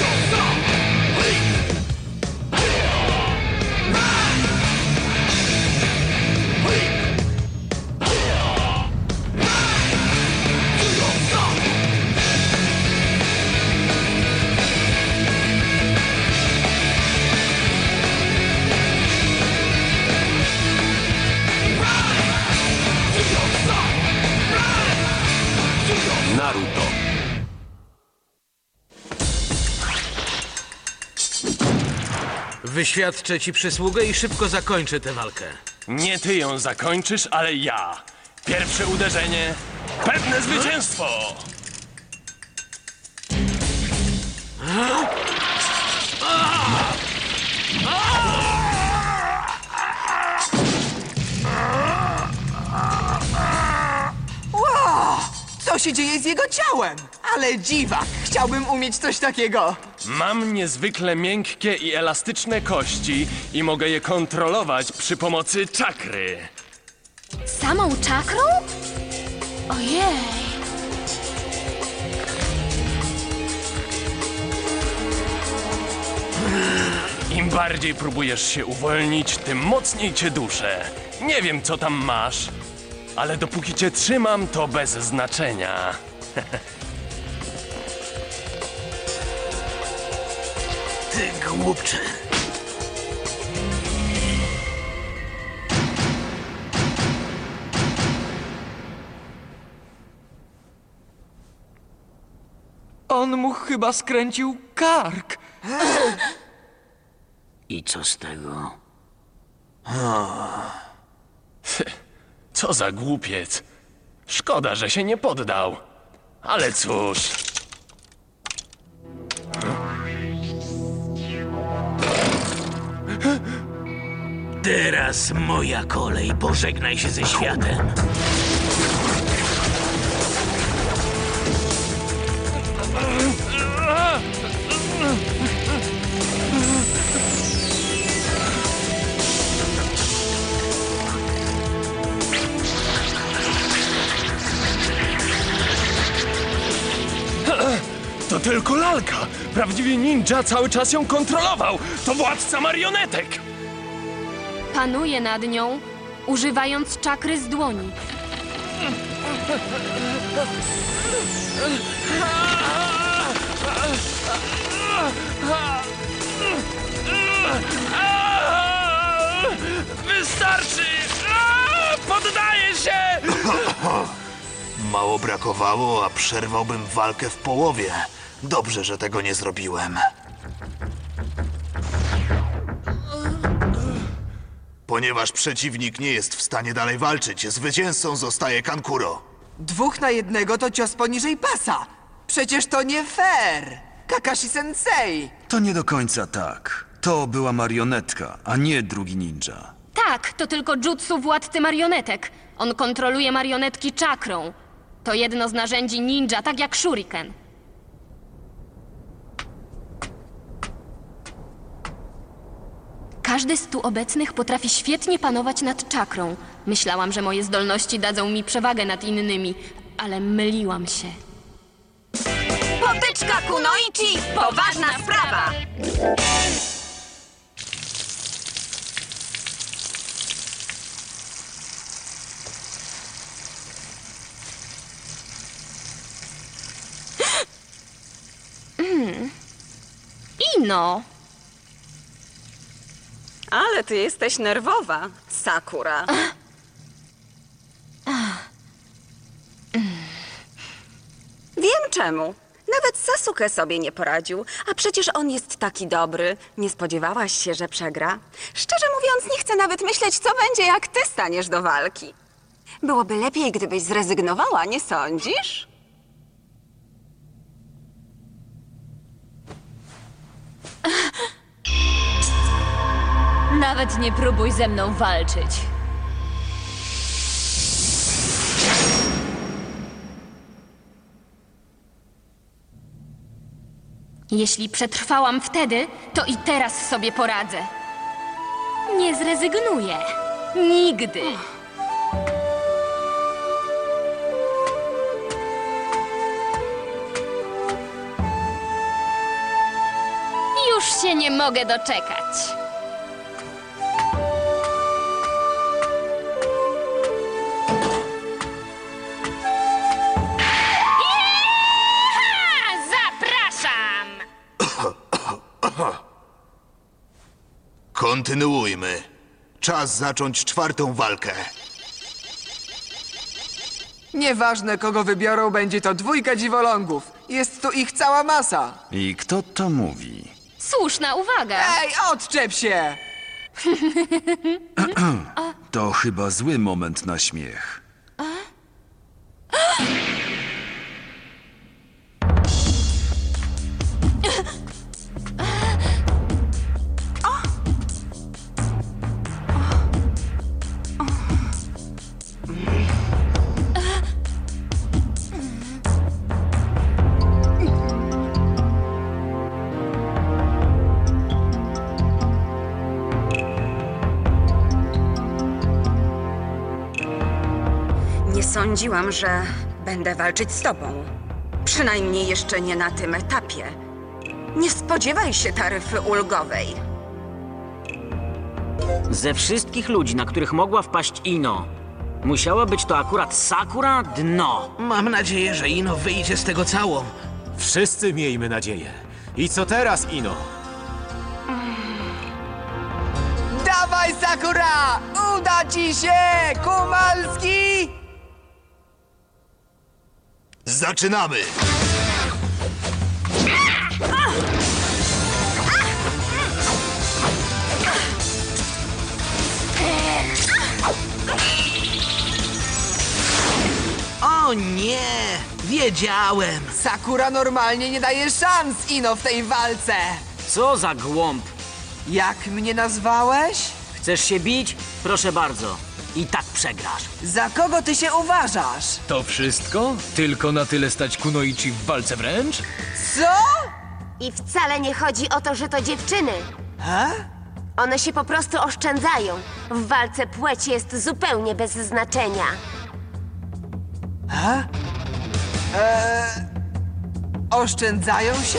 Naruto. Wyświadczę ci przysługę i szybko zakończę tę walkę. Nie ty ją zakończysz, ale ja. Pierwsze uderzenie, pewne zwycięstwo! Co się dzieje z jego ciałem? Ale dziwak, chciałbym umieć coś takiego. Mam niezwykle miękkie i elastyczne kości i mogę je kontrolować przy pomocy czakry. Samą czakrą? Ojej. Im bardziej próbujesz się uwolnić, tym mocniej cię duszę. Nie wiem, co tam masz, ale dopóki cię trzymam, to bez znaczenia. Ty głupcze. On mu chyba skręcił kark. I co z tego? Co za głupiec. Szkoda, że się nie poddał. Ale cóż. Teraz moja kolej. Pożegnaj się ze światem. To tylko lalka. Prawdziwy ninja cały czas ją kontrolował. To władca marionetek. Panuje nad nią, używając czakry z dłoni. Wystarczy! Poddaję się! Mało brakowało, a przerwałbym walkę w połowie. Dobrze, że tego nie zrobiłem. Ponieważ przeciwnik nie jest w stanie dalej walczyć, zwycięzcą zostaje Kankuro. Dwóch na jednego to cios poniżej pasa. Przecież to nie fair. Kakashi Sensei. To nie do końca tak. To była marionetka, a nie drugi ninja. Tak, to tylko jutsu władcy marionetek. On kontroluje marionetki czakrą. To jedno z narzędzi ninja, tak jak shuriken. Każdy z tu obecnych potrafi świetnie panować nad czakrą. Myślałam, że moje zdolności dadzą mi przewagę nad innymi, ale myliłam się. Potyczka Kunoichi! Poważna sprawa! Ino! Ale ty jesteś nerwowa, Sakura. Wiem czemu. Nawet Sasuke sobie nie poradził, a przecież on jest taki dobry. Nie spodziewałaś się, że przegra? Szczerze mówiąc, nie chcę nawet myśleć, co będzie, jak ty staniesz do walki. Byłoby lepiej, gdybyś zrezygnowała, nie sądzisz? Nawet nie próbuj ze mną walczyć. Jeśli przetrwałam wtedy, to i teraz sobie poradzę. Nie zrezygnuję. Nigdy. Już się nie mogę doczekać. Kontynuujmy. Czas zacząć czwartą walkę. Nieważne, kogo wybiorą, będzie to dwójka dziwolągów. Jest tu ich cała masa. I kto to mówi? Słuszna uwaga. Ej, odczep się! To chyba zły moment na śmiech. Sądziłam, że będę walczyć z tobą. Przynajmniej jeszcze nie na tym etapie. Nie spodziewaj się taryfy ulgowej. Ze wszystkich ludzi, na których mogła wpaść Ino, musiała być to akurat Sakura dno. Mam nadzieję, że Ino wyjdzie z tego całą. Wszyscy miejmy nadzieję. I co teraz, Ino? Dawaj, Sakura! Uda ci się! Kumalski! Zaczynamy! O nie! Wiedziałem! Sakura normalnie nie daje szans, Ino, w tej walce! Co za głąb. Jak mnie nazwałeś? Chcesz się bić? Proszę bardzo. I tak przegrasz. Za kogo ty się uważasz? To wszystko? Tylko na tyle stać Kunoichi w walce wręcz? Co? I wcale nie chodzi o to, że to dziewczyny. Ha? One się po prostu oszczędzają. W walce płeć jest zupełnie bez znaczenia. Ha? Eee, oszczędzają się?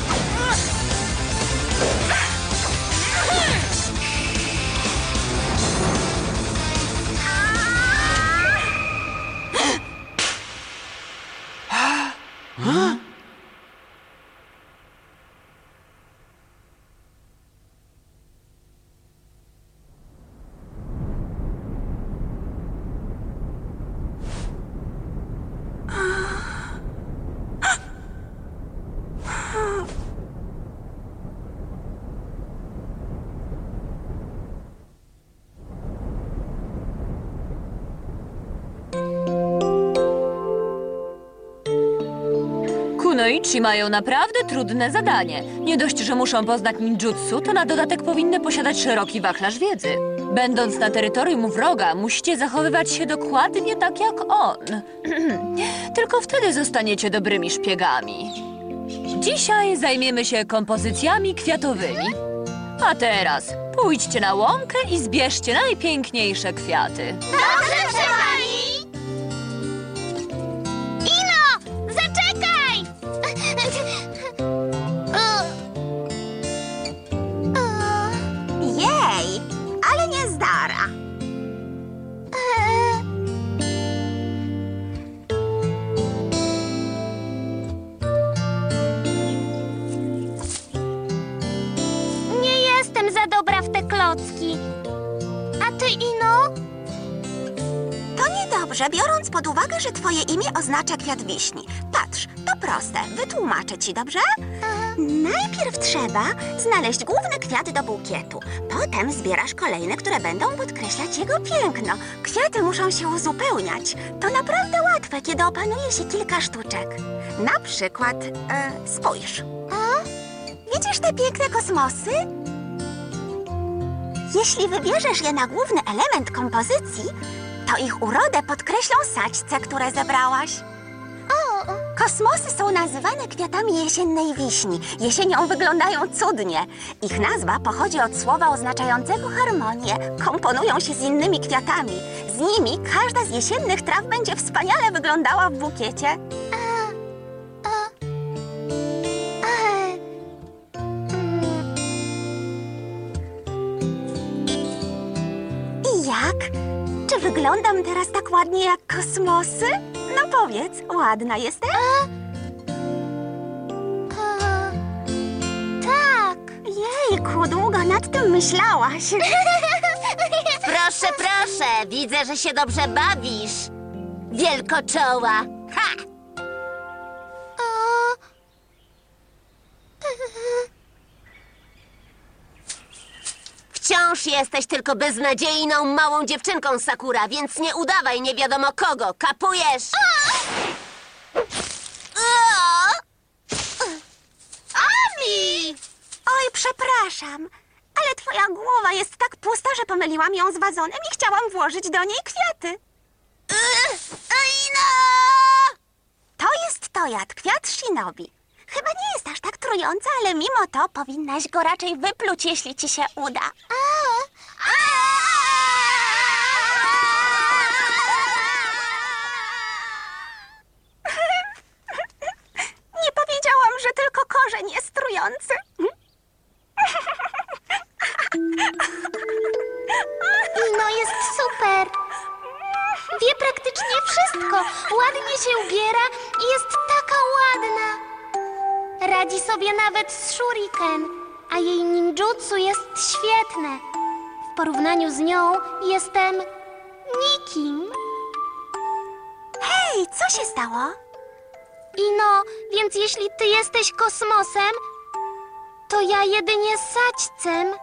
Kunoichi mają naprawdę trudne zadanie. Nie dość, że muszą poznać ninjutsu, to na dodatek powinny posiadać szeroki wachlarz wiedzy. Będąc na terytorium wroga, musicie zachowywać się dokładnie tak jak on. Tylko wtedy zostaniecie dobrymi szpiegami. Dzisiaj zajmiemy się kompozycjami kwiatowymi. A teraz pójdźcie na łąkę i zbierzcie najpiękniejsze kwiaty. Dobrze, niedobrze, biorąc pod uwagę, że twoje imię oznacza kwiat wiśni. Patrz, to proste. Wytłumaczę ci, dobrze? Najpierw trzeba znaleźć główny kwiat do bukietu. Potem zbierasz kolejne, które będą podkreślać jego piękno. Kwiaty muszą się uzupełniać. To naprawdę łatwe, kiedy opanuje się kilka sztuczek. Na przykład, e, spójrz. Widzisz te piękne kosmosy? Jeśli wybierzesz je na główny element kompozycji, to ich urodę podkreślą saćce, które zebrałaś. Kosmosy są nazywane kwiatami jesiennej wiśni. Jesienią wyglądają cudnie. Ich nazwa pochodzi od słowa oznaczającego harmonię. Komponują się z innymi kwiatami. Z nimi każda z jesiennych traw będzie wspaniale wyglądała w bukiecie. Wyglądam teraz tak ładnie jak kosmosy? No powiedz, ładna jestem? tak. Jejku, długo nad tym myślałaś. Proszę, proszę, widzę, że się dobrze bawisz. Wielkoczoła. Wciąż jesteś tylko beznadziejną małą dziewczynką, Sakura, więc nie udawaj nie wiadomo kogo, kapujesz? Ami! Oj, przepraszam, ale twoja głowa jest tak pusta, że pomyliłam ją z wazonem i chciałam włożyć do niej kwiaty. To jest tojad, kwiat shinobi. Chyba nie jest aż tak trujący, ale mimo to powinnaś go raczej wypluć, jeśli ci się uda. Nie powiedziałam, że tylko korzeń jest trujący. Ino jest super. Wie praktycznie wszystko. Ładnie się ubiera i jest taka ładna. Radzi sobie nawet z shuriken, a jej ninjutsu jest świetne. W porównaniu z nią jestem nikim. Hej, co się stało? Ino, więc jeśli ty jesteś kosmosem, to ja jedynie sadźcem.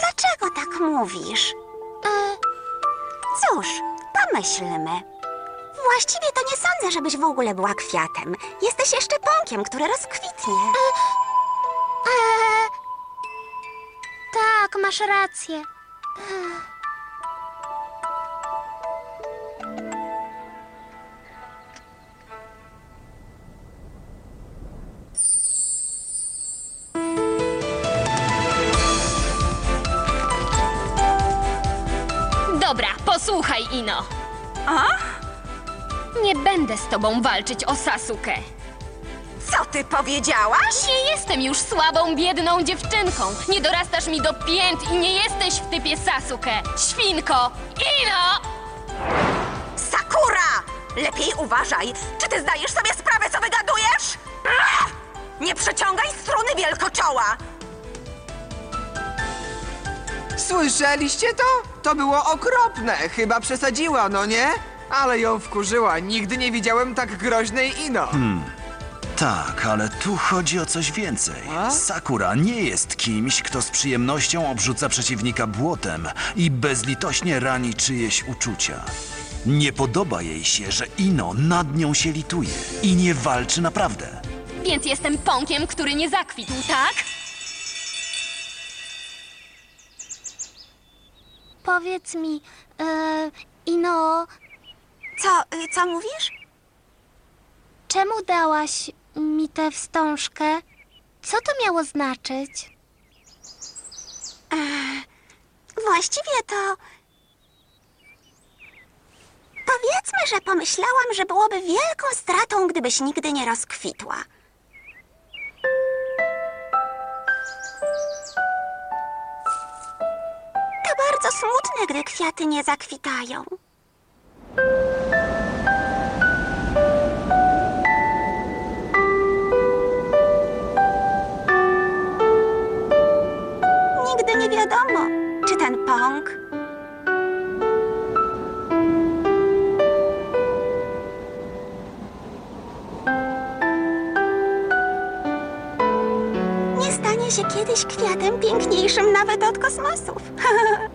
Dlaczego tak mówisz? E, Cóż, pomyślmy. Właściwie to nie sądzę, żebyś w ogóle była kwiatem. Jesteś jeszcze pąkiem, który rozkwitnie. e, tak, masz rację. Ino. A? Nie będę z tobą walczyć o Sasuke. Co ty powiedziałaś? Nie jestem już słabą, biedną dziewczynką. Nie dorastasz mi do pięt i nie jesteś w typie Sasuke. Świnko! Ino! Sakura! Lepiej uważaj. Czy ty zdajesz sobie sprawę, co wygadujesz? Nie przeciągaj struny wielkoczoła! Słyszeliście to? To było okropne. Chyba przesadziła, no nie? Ale ją wkurzyła. Nigdy nie widziałem tak groźnej Ino. Tak, ale tu chodzi o coś więcej. Sakura nie jest kimś, kto z przyjemnością obrzuca przeciwnika błotem i bezlitośnie rani czyjeś uczucia. Nie podoba jej się, że Ino nad nią się lituje i nie walczy naprawdę. Więc jestem pąkiem, który nie zakwitł, tak? Powiedz mi, e, Ino, Co, y, co mówisz? czemu dałaś mi tę wstążkę? Co to miało znaczyć? Właściwie to... Powiedzmy, że pomyślałam, że byłoby wielką stratą, gdybyś nigdy nie rozkwitła. Smutne, gdy kwiaty nie zakwitają. Nigdy nie wiadomo, czy ten pąk nie stanie się kiedyś kwiatem piękniejszym nawet od kosmosów.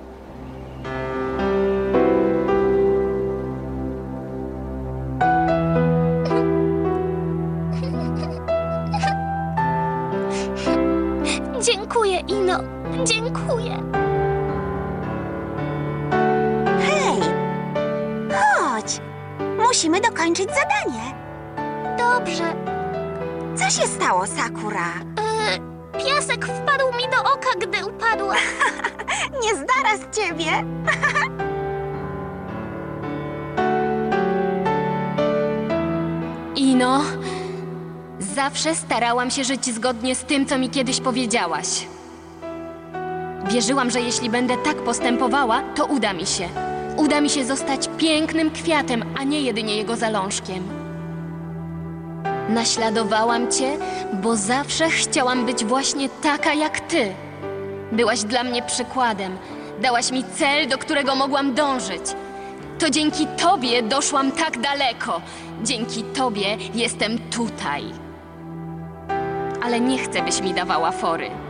dziękuję. Hej! Chodź! Musimy dokończyć zadanie. Dobrze. Co się stało, Sakura? E, piasek wpadł mi do oka, gdy upadła. Nie zdara z ciebie. Ino, zawsze starałam się żyć zgodnie z tym, co mi kiedyś powiedziałaś. Wierzyłam, że jeśli będę tak postępowała, to uda mi się. Uda mi się zostać pięknym kwiatem, a nie jedynie jego zalążkiem. Naśladowałam cię, bo zawsze chciałam być właśnie taka jak ty. Byłaś dla mnie przykładem. Dałaś mi cel, do którego mogłam dążyć. To dzięki tobie doszłam tak daleko. Dzięki tobie jestem tutaj. Ale nie chcę, byś mi dawała fory.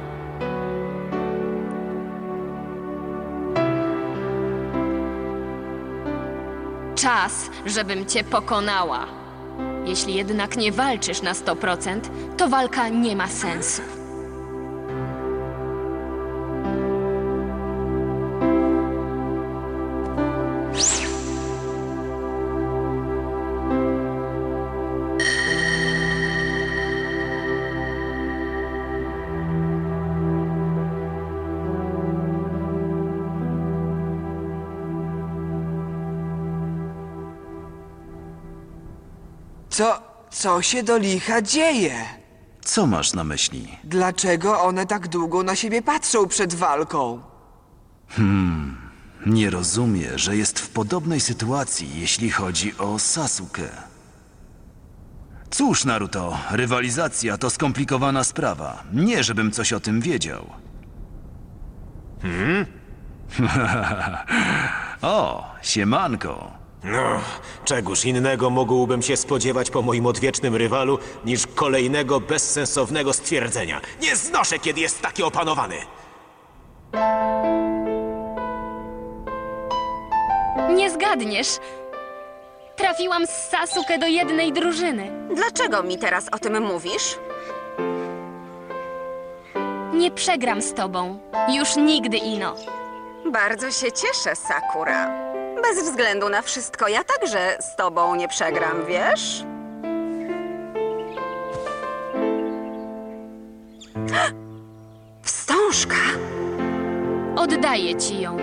Czas, żebym cię pokonała. Jeśli jednak nie walczysz na 100%, to walka nie ma sensu. Co, co się do licha dzieje? Co masz na myśli? Dlaczego one tak długo na siebie patrzą przed walką? Hmm, nie rozumie, że jest w podobnej sytuacji, jeśli chodzi o Sasuke. Cóż, Naruto, rywalizacja to skomplikowana sprawa. Nie, żebym coś o tym wiedział. Hmm? o, siemanko. No, czegoż innego mógłbym się spodziewać po moim odwiecznym rywalu niż kolejnego bezsensownego stwierdzenia. Nie znoszę, kiedy jest taki opanowany. Nie zgadniesz. Trafiłam z Sasuke do jednej drużyny. Dlaczego mi teraz o tym mówisz? Nie przegram z tobą. Już nigdy, Ino. Bardzo się cieszę, Sakura. Bez względu na wszystko, ja także z tobą nie przegram, wiesz? Wstążka? Oddaję ci ją.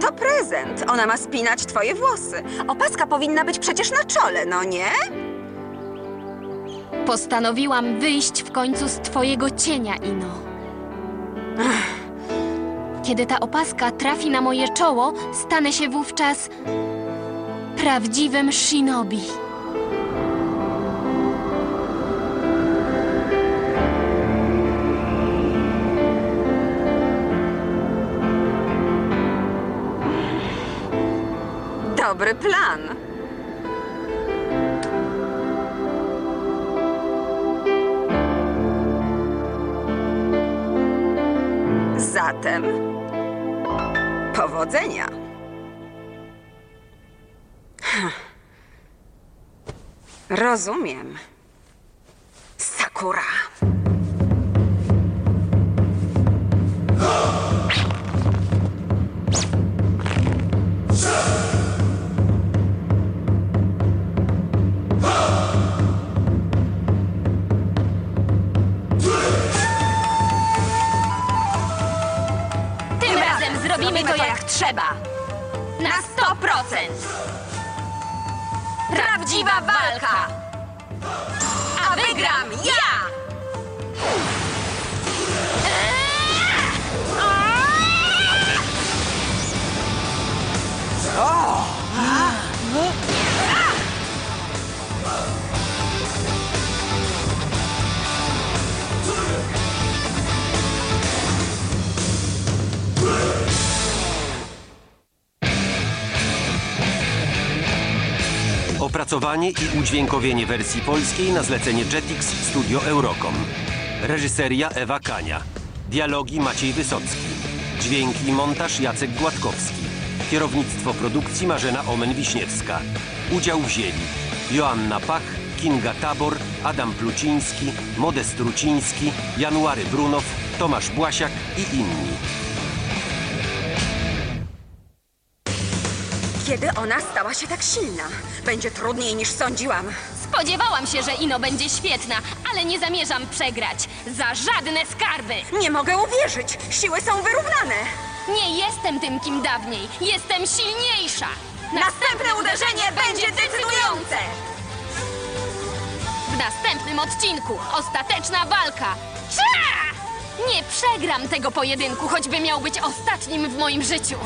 To prezent. Ona ma spinać twoje włosy. Opaska powinna być przecież na czole, no nie? Postanowiłam wyjść w końcu z twojego cienia, Ino. Kiedy ta opaska trafi na moje czoło, stanę się wówczas prawdziwym shinobi. Dobry plan. Zatem powodzenia. Hm. Rozumiem. Sakura. Opracowanie i udźwiękowienie wersji polskiej na zlecenie Jetix Studio Eurocom. Reżyseria Ewa Kania. Dialogi Maciej Wysocki. Dźwięki i montaż Jacek Gładkowski. Kierownictwo produkcji Marzena Omen-Wiśniewska. Udział wzięli Joanna Pach, Kinga Tabor, Adam Pluciński, Modest Ruciński, January Brunow, Tomasz Błasiak i inni. Kiedy ona stała się tak silna? Będzie trudniej niż sądziłam. Spodziewałam się, że Ino będzie świetna, ale nie zamierzam przegrać. Za żadne skarby! Nie mogę uwierzyć! Siły są wyrównane! Nie jestem tym, kim dawniej. Jestem silniejsza! Następne uderzenie będzie decydujące! W następnym odcinku ostateczna walka. Cia! Nie przegram tego pojedynku, choćby miał być ostatnim w moim życiu.